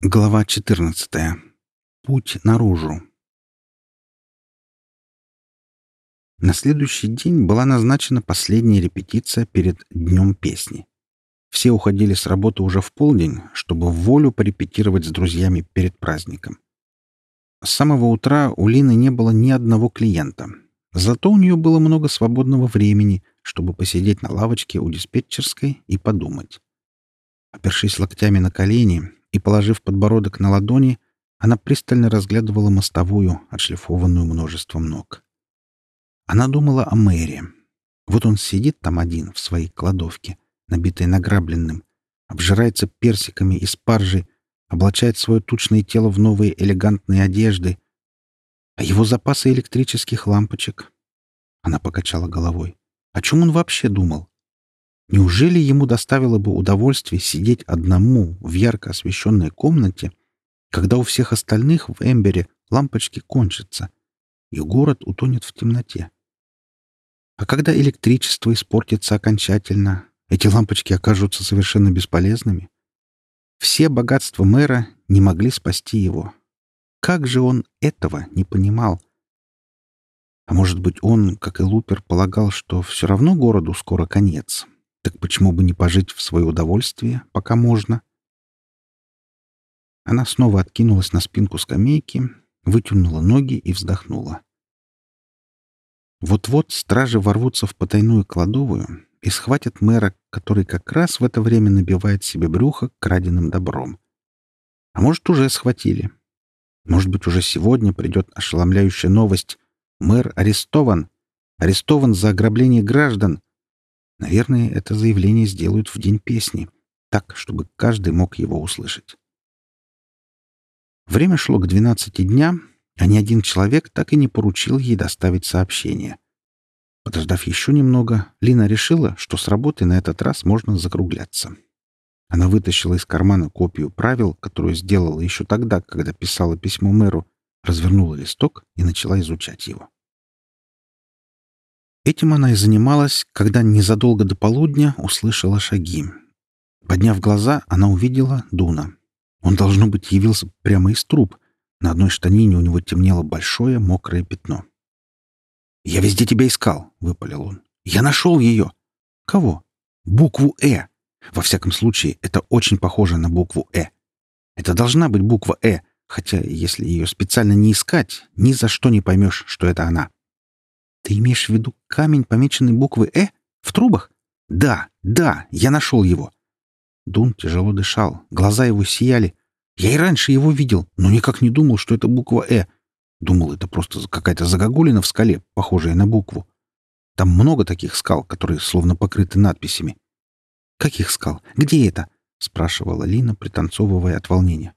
Глава 14. Путь наружу. На следующий день была назначена последняя репетиция перед Днем песни. Все уходили с работы уже в полдень, чтобы в волю порепетировать с друзьями перед праздником. С самого утра у Лины не было ни одного клиента. Зато у нее было много свободного времени, чтобы посидеть на лавочке у диспетчерской и подумать. Опершись локтями на колени, и, положив подбородок на ладони, она пристально разглядывала мостовую, отшлифованную множеством ног. Она думала о Мэри. Вот он сидит там один, в своей кладовке, набитой награбленным, обжирается персиками и спаржей, облачает свое тучное тело в новые элегантные одежды. А его запасы электрических лампочек? Она покачала головой. О чем он вообще думал? Неужели ему доставило бы удовольствие сидеть одному в ярко освещенной комнате, когда у всех остальных в Эмбере лампочки кончатся, и город утонет в темноте? А когда электричество испортится окончательно, эти лампочки окажутся совершенно бесполезными. Все богатства мэра не могли спасти его. Как же он этого не понимал? А может быть, он, как и Лупер, полагал, что все равно городу скоро конец, так почему бы не пожить в свое удовольствие, пока можно? Она снова откинулась на спинку скамейки, вытянула ноги и вздохнула. Вот-вот стражи ворвутся в потайную кладовую и схватят мэра, который как раз в это время набивает себе брюхо краденым добром. А может, уже схватили. Может быть, уже сегодня придет ошеломляющая новость. Мэр арестован. Арестован за ограбление граждан. Наверное, это заявление сделают в день песни, так, чтобы каждый мог его услышать. Время шло к двенадцати дня, а ни один человек так и не поручил ей доставить сообщение. Подождав еще немного, Лина решила, что с работы на этот раз можно закругляться. Она вытащила из кармана копию правил, которую сделала еще тогда, когда писала письмо мэру, развернула листок и начала изучать его. Этим она и занималась, когда незадолго до полудня услышала шаги. Подняв глаза, она увидела Дуна. Он, должно быть, явился прямо из труб. На одной штанине у него темнело большое мокрое пятно. «Я везде тебя искал», — выпалил он. «Я нашел ее». «Кого?» «Букву «Э». Во всяком случае, это очень похоже на букву «Э». Это должна быть буква «Э», хотя, если ее специально не искать, ни за что не поймешь, что это она. Ты имеешь в виду камень, помеченный буквой «Э»? В трубах? Да, да, я нашел его. Дун тяжело дышал, глаза его сияли. Я и раньше его видел, но никак не думал, что это буква «Э». Думал, это просто какая-то загогулина в скале, похожая на букву. Там много таких скал, которые словно покрыты надписями. «Каких скал? Где это?» — спрашивала Лина, пританцовывая от волнения.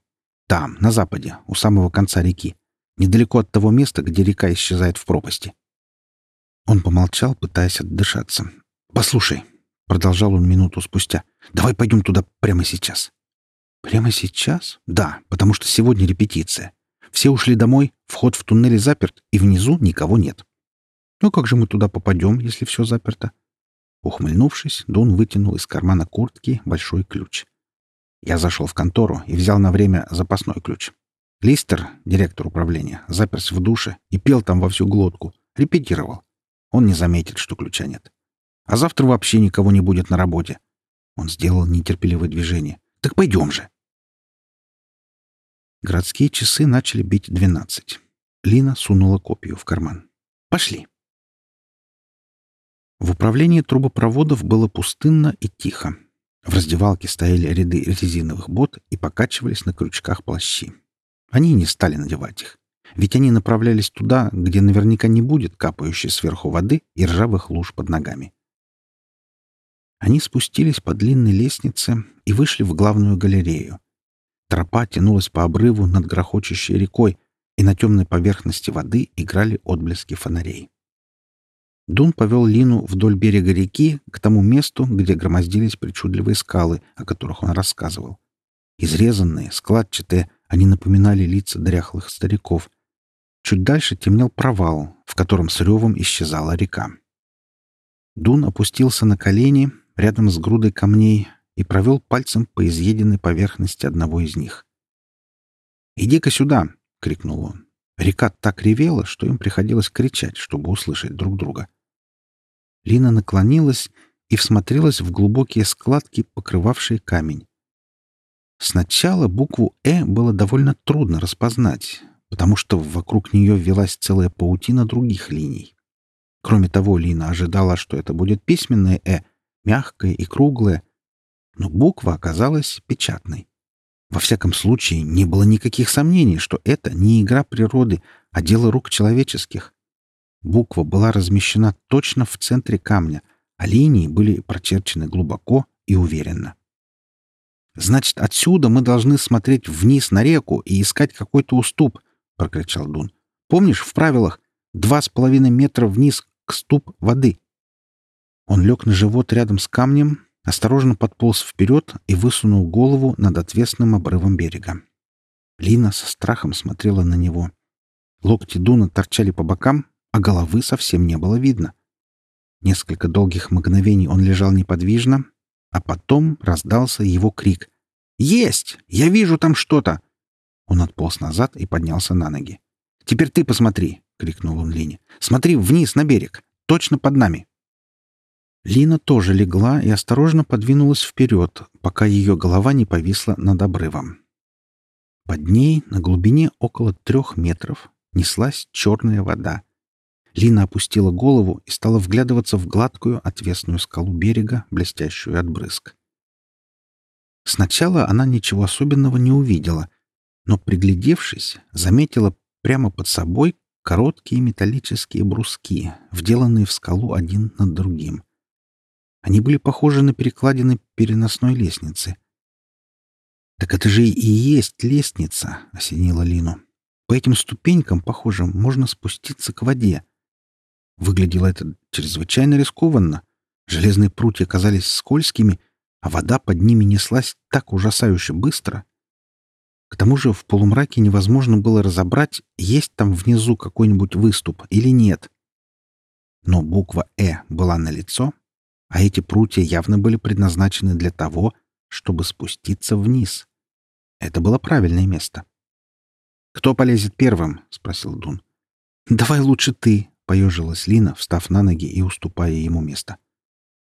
«Там, на западе, у самого конца реки. Недалеко от того места, где река исчезает в пропасти. Он помолчал, пытаясь отдышаться. «Послушай», — продолжал он минуту спустя, — «давай пойдем туда прямо сейчас». «Прямо сейчас?» «Да, потому что сегодня репетиция. Все ушли домой, вход в туннеле заперт, и внизу никого нет». «Ну как же мы туда попадем, если все заперто?» Ухмыльнувшись, Дун вытянул из кармана куртки большой ключ. Я зашел в контору и взял на время запасной ключ. Листер, директор управления, заперся в душе и пел там во всю глотку. Репетировал. Он не заметит, что ключа нет. А завтра вообще никого не будет на работе. Он сделал нетерпеливое движение. «Так пойдем же!» Городские часы начали бить двенадцать. Лина сунула копию в карман. «Пошли!» В управлении трубопроводов было пустынно и тихо. В раздевалке стояли ряды резиновых бот и покачивались на крючках плащи. Они не стали надевать их ведь они направлялись туда, где наверняка не будет капающей сверху воды и ржавых луж под ногами. Они спустились по длинной лестнице и вышли в главную галерею. Тропа тянулась по обрыву над грохочущей рекой, и на темной поверхности воды играли отблески фонарей. Дун повел Лину вдоль берега реки к тому месту, где громоздились причудливые скалы, о которых он рассказывал. Изрезанные, складчатые, они напоминали лица дряхлых стариков — Чуть дальше темнел провал, в котором с ревом исчезала река. Дун опустился на колени рядом с грудой камней и провел пальцем по изъеденной поверхности одного из них. «Иди-ка сюда!» — крикнул он. Река так ревела, что им приходилось кричать, чтобы услышать друг друга. Лина наклонилась и всмотрелась в глубокие складки, покрывавшие камень. Сначала букву «э» было довольно трудно распознать, потому что вокруг нее велась целая паутина других линий. Кроме того, Лина ожидала, что это будет письменное «э», мягкое и круглое, но буква оказалась печатной. Во всяком случае, не было никаких сомнений, что это не игра природы, а дело рук человеческих. Буква была размещена точно в центре камня, а линии были прочерчены глубоко и уверенно. «Значит, отсюда мы должны смотреть вниз на реку и искать какой-то уступ», — прокричал Дун. «Помнишь, в правилах два с половиной метра вниз к ступ воды?» Он лег на живот рядом с камнем, осторожно подполз вперед и высунул голову над отвесным обрывом берега. Лина со страхом смотрела на него. Локти Дуна торчали по бокам, а головы совсем не было видно. Несколько долгих мгновений он лежал неподвижно, а потом раздался его крик. «Есть! Я вижу там что-то!» Он отполз назад и поднялся на ноги. «Теперь ты посмотри!» — крикнул он Лине. «Смотри вниз на берег! Точно под нами!» Лина тоже легла и осторожно подвинулась вперед, пока ее голова не повисла над обрывом. Под ней, на глубине около трех метров, неслась черная вода. Лина опустила голову и стала вглядываться в гладкую отвесную скалу берега, блестящую от брызг. Сначала она ничего особенного не увидела, но, приглядевшись, заметила прямо под собой короткие металлические бруски, вделанные в скалу один над другим. Они были похожи на перекладины переносной лестницы. «Так это же и есть лестница», — осенила Лину. «По этим ступенькам, похоже, можно спуститься к воде». Выглядело это чрезвычайно рискованно. Железные прутья казались скользкими, а вода под ними неслась так ужасающе быстро. К тому же в полумраке невозможно было разобрать, есть там внизу какой-нибудь выступ или нет. Но буква «Э» была налицо, а эти прутья явно были предназначены для того, чтобы спуститься вниз. Это было правильное место. «Кто полезет первым?» — спросил Дун. «Давай лучше ты», — поежилась Лина, встав на ноги и уступая ему место.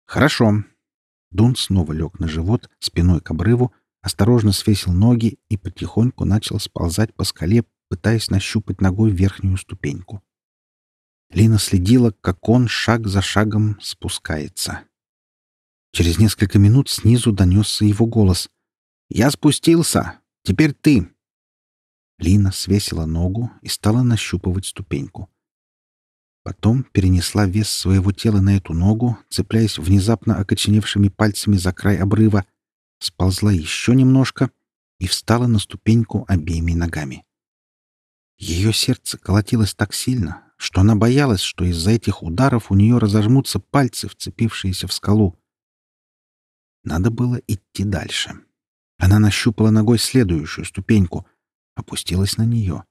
«Хорошо». Дун снова лег на живот, спиной к обрыву, осторожно свесил ноги и потихоньку начал сползать по скале, пытаясь нащупать ногой верхнюю ступеньку. Лина следила, как он шаг за шагом спускается. Через несколько минут снизу донесся его голос. «Я спустился! Теперь ты!» Лина свесила ногу и стала нащупывать ступеньку. Потом перенесла вес своего тела на эту ногу, цепляясь внезапно окоченевшими пальцами за край обрыва, сползла еще немножко и встала на ступеньку обеими ногами. Ее сердце колотилось так сильно, что она боялась, что из-за этих ударов у нее разожмутся пальцы, вцепившиеся в скалу. Надо было идти дальше. Она нащупала ногой следующую ступеньку, опустилась на нее.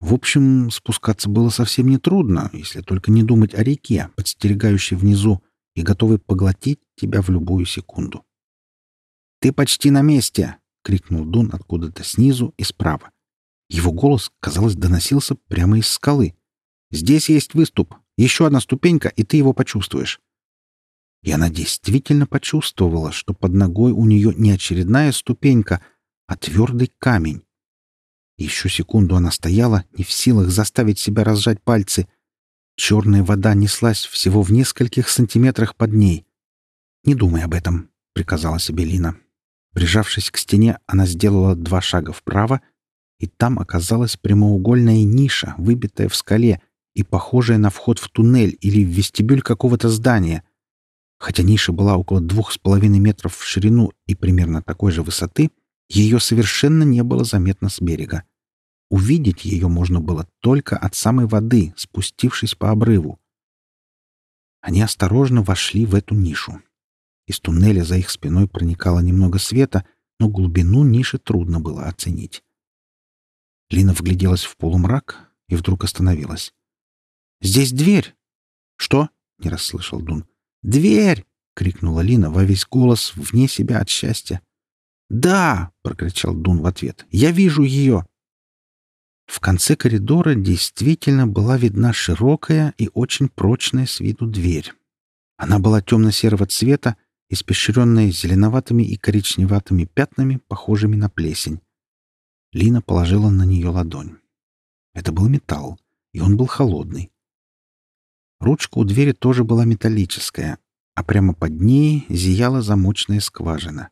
В общем, спускаться было совсем нетрудно, если только не думать о реке, подстерегающей внизу и готовой поглотить тебя в любую секунду. «Ты почти на месте!» — крикнул Дун откуда-то снизу и справа. Его голос, казалось, доносился прямо из скалы. «Здесь есть выступ. Еще одна ступенька, и ты его почувствуешь. И она действительно почувствовала, что под ногой у нее не очередная ступенька, а твердый камень. Еще секунду она стояла, не в силах заставить себя разжать пальцы. Черная вода неслась всего в нескольких сантиметрах под ней. «Не думай об этом», — приказала себе Лина. Прижавшись к стене, она сделала два шага вправо, и там оказалась прямоугольная ниша, выбитая в скале и похожая на вход в туннель или в вестибюль какого-то здания — Хотя ниша была около двух с половиной метров в ширину и примерно такой же высоты, ее совершенно не было заметно с берега. Увидеть ее можно было только от самой воды, спустившись по обрыву. Они осторожно вошли в эту нишу. Из туннеля за их спиной проникало немного света, но глубину ниши трудно было оценить. Лина вгляделась в полумрак и вдруг остановилась. «Здесь дверь!» «Что?» — не расслышал Дун. «Дверь!» — крикнула Лина во весь голос, вне себя от счастья. «Да!» — прокричал Дун в ответ. «Я вижу ее!» В конце коридора действительно была видна широкая и очень прочная с виду дверь. Она была темно-серого цвета, испещренная зеленоватыми и коричневатыми пятнами, похожими на плесень. Лина положила на нее ладонь. Это был металл, и он был холодный. Ручка у двери тоже была металлическая, а прямо под ней зияла замочная скважина.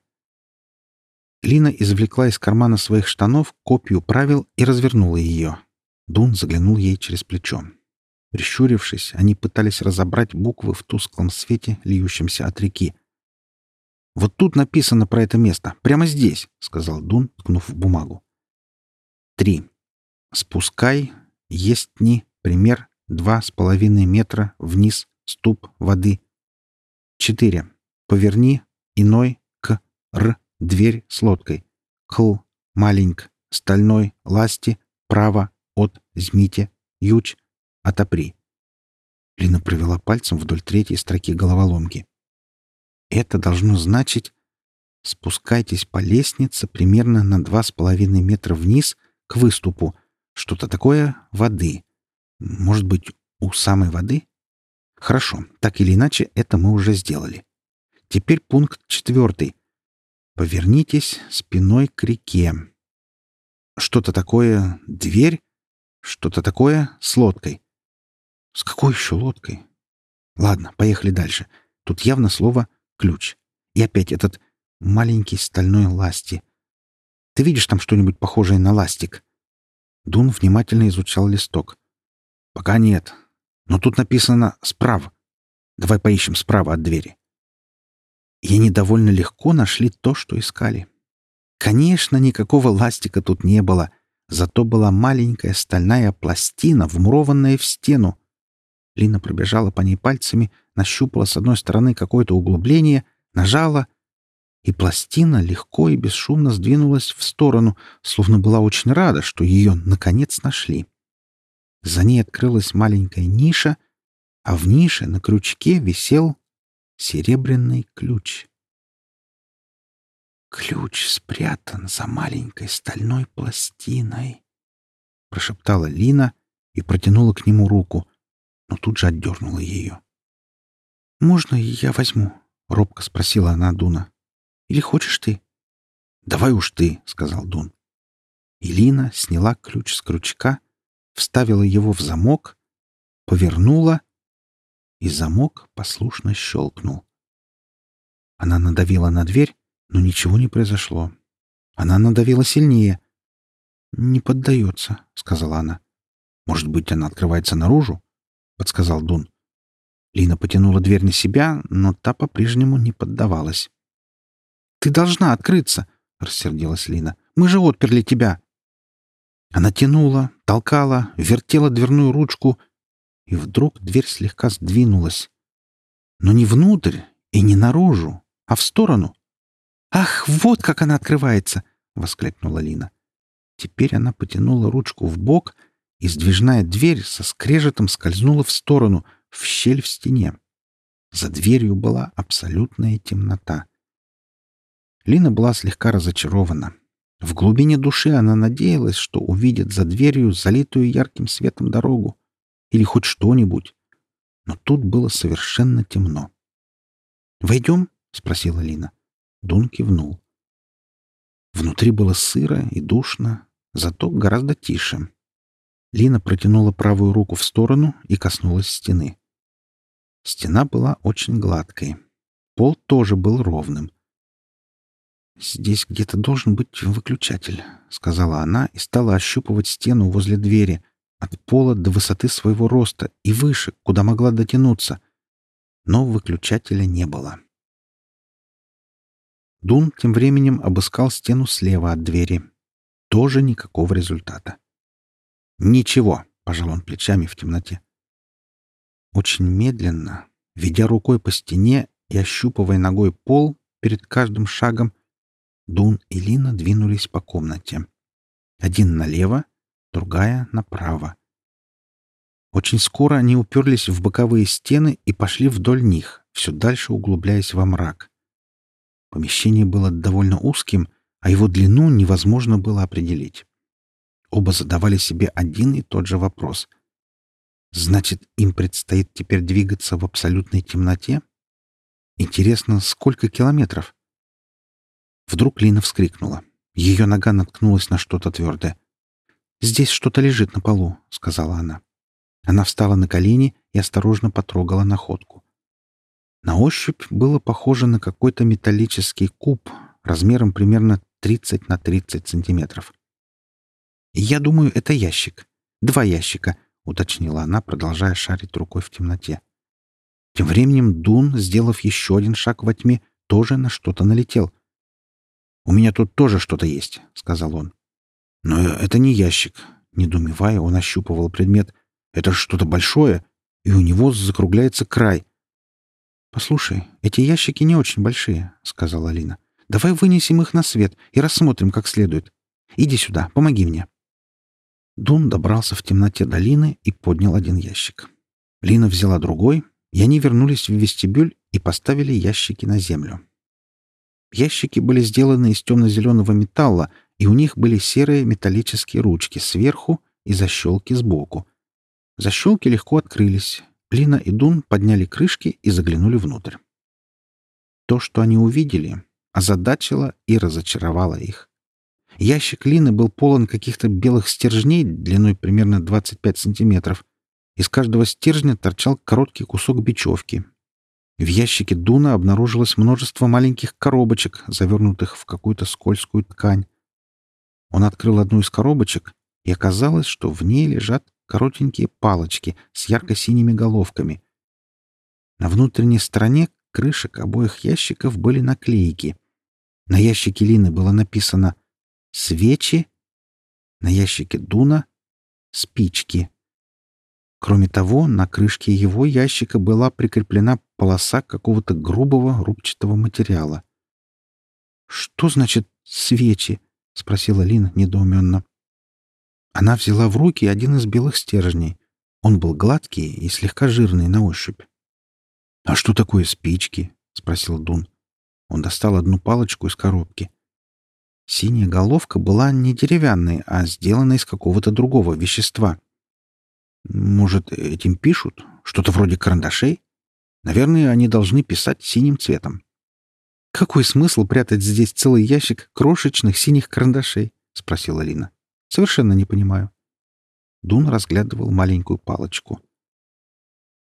Лина извлекла из кармана своих штанов копию правил и развернула ее. Дун заглянул ей через плечо. Прищурившись, они пытались разобрать буквы в тусклом свете, льющемся от реки. «Вот тут написано про это место. Прямо здесь», — сказал Дун, ткнув в бумагу. «Три. Спускай, есть дни, пример, два с половиной метра вниз, ступ воды. Четыре. Поверни, иной, к, р, дверь с лодкой. Кл, маленьк, стальной, ласти, право, от, змите, юч, отопри. Лина провела пальцем вдоль третьей строки головоломки. Это должно значить «спускайтесь по лестнице примерно на два с половиной метра вниз к выступу, что-то такое воды. Может быть, у самой воды? Хорошо, так или иначе, это мы уже сделали. Теперь пункт четвертый. Повернитесь спиной к реке. Что-то такое дверь? Что-то такое с лодкой. С какой еще лодкой? Ладно, поехали дальше. Тут явно слово «ключ». И опять этот маленький стальной ласти. Ты видишь там что-нибудь похожее на ластик? Дун внимательно изучал листок. «Пока нет. Но тут написано «справа». Давай поищем справа от двери». И они довольно легко нашли то, что искали. Конечно, никакого ластика тут не было, зато была маленькая стальная пластина, вмурованная в стену. Лина пробежала по ней пальцами, нащупала с одной стороны какое-то углубление, нажала, и пластина легко и бесшумно сдвинулась в сторону, словно была очень рада, что ее наконец нашли. За ней открылась маленькая ниша, а в нише на крючке висел серебряный ключ. «Ключ спрятан за маленькой стальной пластиной», — прошептала Лина и протянула к нему руку, но тут же отдернула ее. «Можно я возьму?» — робко спросила она Дуна. «Или хочешь ты?» «Давай уж ты», — сказал Дун. И Лина сняла ключ с крючка, вставила его в замок, повернула — и замок послушно щелкнул. Она надавила на дверь, но ничего не произошло. Она надавила сильнее. «Не поддается», — сказала она. «Может быть, она открывается наружу?» — подсказал Дун. Лина потянула дверь на себя, но та по-прежнему не поддавалась. «Ты должна открыться!» — рассердилась Лина. «Мы же отперли тебя!» Она тянула, толкала, вертела дверную ручку — и вдруг дверь слегка сдвинулась. Но не внутрь и не наружу, а в сторону. «Ах, вот как она открывается!» — воскликнула Лина. Теперь она потянула ручку в бок, и сдвижная дверь со скрежетом скользнула в сторону, в щель в стене. За дверью была абсолютная темнота. Лина была слегка разочарована. В глубине души она надеялась, что увидит за дверью залитую ярким светом дорогу или хоть что-нибудь. Но тут было совершенно темно. «Войдем?» — спросила Лина. Дун кивнул. Внутри было сыро и душно, зато гораздо тише. Лина протянула правую руку в сторону и коснулась стены. Стена была очень гладкой. Пол тоже был ровным. «Здесь где-то должен быть выключатель», — сказала она и стала ощупывать стену возле двери, от пола до высоты своего роста и выше, куда могла дотянуться. Но выключателя не было. Дун тем временем обыскал стену слева от двери. Тоже никакого результата. «Ничего», — пожал он плечами в темноте. Очень медленно, ведя рукой по стене и ощупывая ногой пол перед каждым шагом, Дун и Лина двинулись по комнате. Один налево, другая — направо. Очень скоро они уперлись в боковые стены и пошли вдоль них, все дальше углубляясь во мрак. Помещение было довольно узким, а его длину невозможно было определить. Оба задавали себе один и тот же вопрос. Значит, им предстоит теперь двигаться в абсолютной темноте? Интересно, сколько километров? Вдруг Лина вскрикнула. Ее нога наткнулась на что-то твердое. «Здесь что-то лежит на полу», — сказала она. Она встала на колени и осторожно потрогала находку. На ощупь было похоже на какой-то металлический куб размером примерно 30 на 30 сантиметров. «Я думаю, это ящик. Два ящика», — уточнила она, продолжая шарить рукой в темноте. Тем временем Дун, сделав еще один шаг во тьме, тоже на что-то налетел. «У меня тут тоже что-то есть», — сказал он. «Но это не ящик». Недумевая, он ощупывал предмет. «Это что-то большое, и у него закругляется край». «Послушай, эти ящики не очень большие», — сказала Алина. «Давай вынесем их на свет и рассмотрим как следует. Иди сюда, помоги мне». Дун добрался в темноте долины и поднял один ящик. Лина взяла другой, и они вернулись в вестибюль и поставили ящики на землю. Ящики были сделаны из темно-зеленого металла, и у них были серые металлические ручки сверху и защелки сбоку. Защелки легко открылись, Лина и Дун подняли крышки и заглянули внутрь. То, что они увидели, озадачило и разочаровало их. Ящик Лины был полон каких-то белых стержней длиной примерно 25 сантиметров. Из каждого стержня торчал короткий кусок бечевки. В ящике Дуна обнаружилось множество маленьких коробочек, завернутых в какую-то скользкую ткань. Он открыл одну из коробочек, и оказалось, что в ней лежат коротенькие палочки с ярко-синими головками. На внутренней стороне крышек обоих ящиков были наклейки. На ящике Лины было написано «Свечи», на ящике Дуна «Спички». Кроме того, на крышке его ящика была прикреплена полоса какого-то грубого рубчатого материала. «Что значит «свечи»?» — спросила Лина недоуменно. Она взяла в руки один из белых стержней. Он был гладкий и слегка жирный на ощупь. «А что такое спички?» — спросил Дун. Он достал одну палочку из коробки. Синяя головка была не деревянной, а сделана из какого-то другого вещества. Может, этим пишут? Что-то вроде карандашей? Наверное, они должны писать синим цветом. «Какой смысл прятать здесь целый ящик крошечных синих карандашей?» — спросила Лина. Совершенно не понимаю. Дун разглядывал маленькую палочку.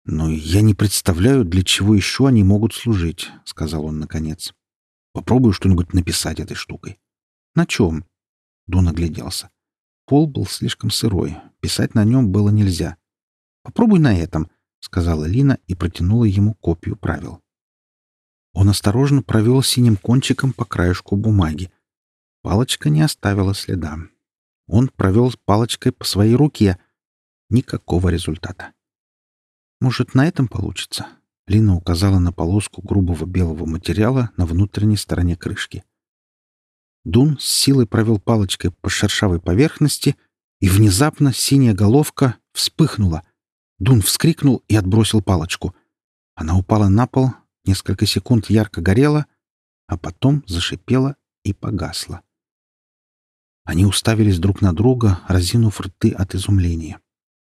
«Но я не представляю, для чего еще они могут служить», — сказал он наконец. «Попробую что-нибудь написать этой штукой». «На чем?» Дун огляделся. Пол был слишком сырой. Писать на нем было нельзя. «Попробуй на этом», — сказала Лина и протянула ему копию правил. Он осторожно провел синим кончиком по краешку бумаги. Палочка не оставила следа. Он провел палочкой по своей руке. Никакого результата. «Может, на этом получится?» Лина указала на полоску грубого белого материала на внутренней стороне крышки. Дун с силой провел палочкой по шершавой поверхности, и внезапно синяя головка вспыхнула. Дун вскрикнул и отбросил палочку. Она упала на пол, несколько секунд ярко горела, а потом зашипела и погасла. Они уставились друг на друга, разинув рты от изумления.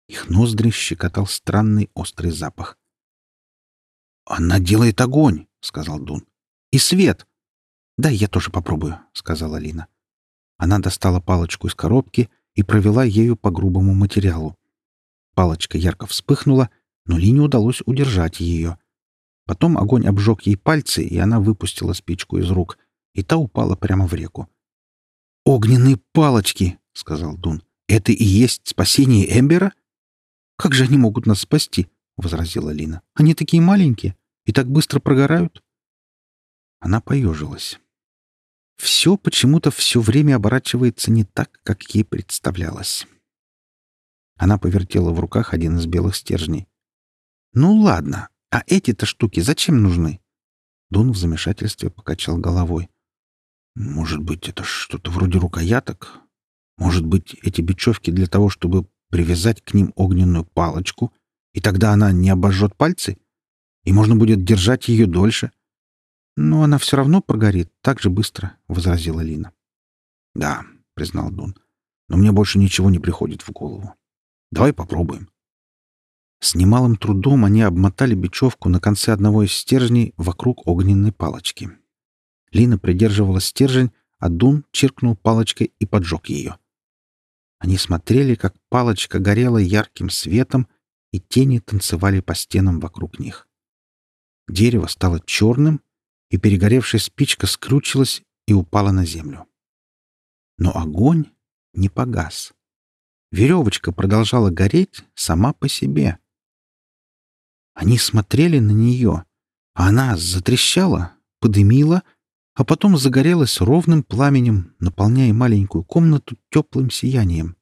Их ноздри щекотал странный острый запах. «Она делает огонь!» — сказал Дун. «И свет!» «Да, я тоже попробую», — сказала Лина. Она достала палочку из коробки и провела ею по грубому материалу. Палочка ярко вспыхнула, но Лине удалось удержать ее. Потом огонь обжег ей пальцы, и она выпустила спичку из рук, и та упала прямо в реку. «Огненные палочки!» — сказал Дун. «Это и есть спасение Эмбера?» «Как же они могут нас спасти?» — возразила Лина. «Они такие маленькие и так быстро прогорают». Она поежилась. Все почему-то все время оборачивается не так, как ей представлялось. Она повертела в руках один из белых стержней. «Ну ладно, а эти-то штуки зачем нужны?» Дун в замешательстве покачал головой. Может быть, это что-то вроде рукояток? Может быть, эти бечевки для того, чтобы привязать к ним огненную палочку, и тогда она не обожжет пальцы? И можно будет держать ее дольше? Но она все равно прогорит так же быстро, — возразила Лина. «Да», — признал Дун, — «но мне больше ничего не приходит в голову. Давай попробуем». С немалым трудом они обмотали бечевку на конце одного из стержней вокруг огненной палочки. Лина придерживала стержень, а Дун чиркнул палочкой и поджег ее. Они смотрели, как палочка горела ярким светом, и тени танцевали по стенам вокруг них. Дерево стало черным, и перегоревшая спичка скручилась и упала на землю. Но огонь не погас. Веревочка продолжала гореть сама по себе. Они смотрели на нее, а она затрещала, подымила, а потом загорелась ровным пламенем, наполняя маленькую комнату теплым сиянием.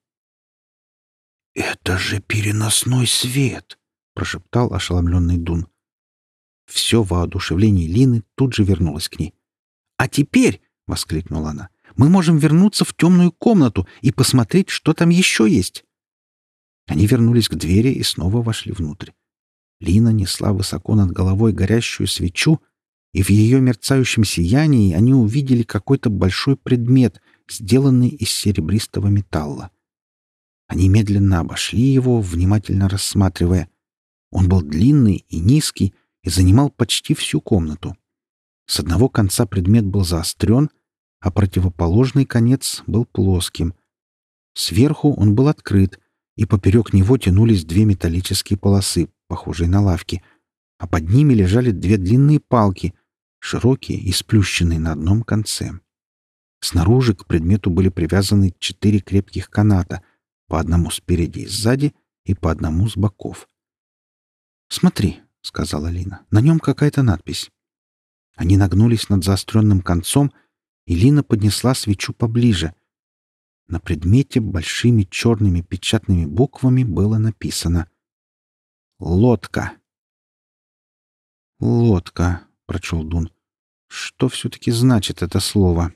«Это же переносной свет!» — прошептал ошеломленный Дун. Все воодушевление Лины тут же вернулось к ней. «А теперь!» — воскликнула она. «Мы можем вернуться в темную комнату и посмотреть, что там еще есть!» Они вернулись к двери и снова вошли внутрь. Лина несла высоко над головой горящую свечу, и в ее мерцающем сиянии они увидели какой-то большой предмет, сделанный из серебристого металла. Они медленно обошли его, внимательно рассматривая. Он был длинный и низкий и занимал почти всю комнату. С одного конца предмет был заострен, а противоположный конец был плоским. Сверху он был открыт, и поперек него тянулись две металлические полосы, похожие на лавки, а под ними лежали две длинные палки, широкие и сплющенные на одном конце. Снаружи к предмету были привязаны четыре крепких каната, по одному спереди и сзади и по одному с боков. «Смотри», — сказала Лина, — «на нем какая-то надпись». Они нагнулись над заостренным концом, и Лина поднесла свечу поближе. На предмете большими черными печатными буквами было написано Лодка. Лодка, прочел Дун. Что все-таки значит это слово?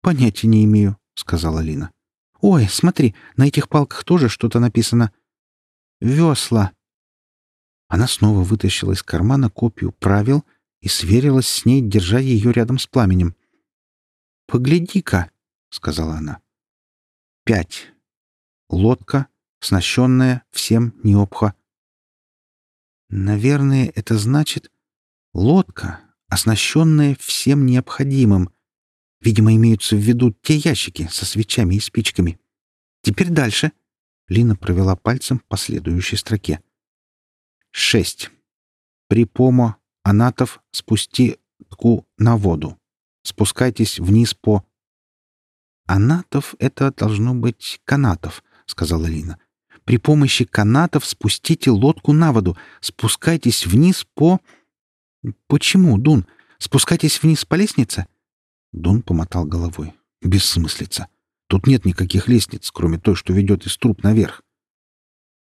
Понятия не имею, сказала Лина. Ой, смотри, на этих палках тоже что-то написано. Весла. Она снова вытащила из кармана копию правил и сверилась с ней, держа ее рядом с пламенем. «Погляди-ка», — сказала она. «Пять. Лодка, оснащенная всем необха Наверное, это значит лодка, оснащенная всем необходимым. Видимо, имеются в виду те ящики со свечами и спичками. Теперь дальше. Лина провела пальцем по следующей строке. Шесть. При помо анатов спусти тку на воду. Спускайтесь вниз по... Анатов — это должно быть канатов, — сказала Лина. При помощи канатов спустите лодку на воду. Спускайтесь вниз по... Почему, Дун? Спускайтесь вниз по лестнице? Дун помотал головой. Бессмыслица. Тут нет никаких лестниц, кроме той, что ведет из труб наверх.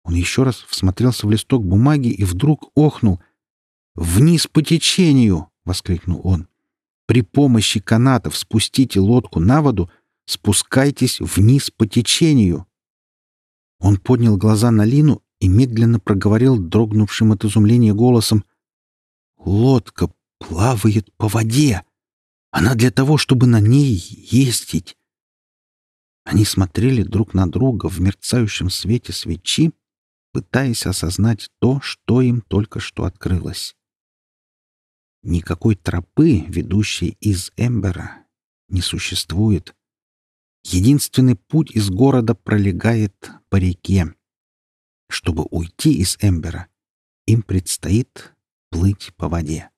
Он еще раз всмотрелся в листок бумаги и вдруг охнул. «Вниз по течению!» — воскликнул он. «При помощи канатов спустите лодку на воду, спускайтесь вниз по течению!» Он поднял глаза на Лину и медленно проговорил дрогнувшим от изумления голосом. «Лодка плавает по воде. Она для того, чтобы на ней ездить». Они смотрели друг на друга в мерцающем свете свечи, пытаясь осознать то, что им только что открылось. Никакой тропы, ведущей из Эмбера, не существует. Единственный путь из города пролегает по реке. Чтобы уйти из Эмбера, им предстоит плыть по воде.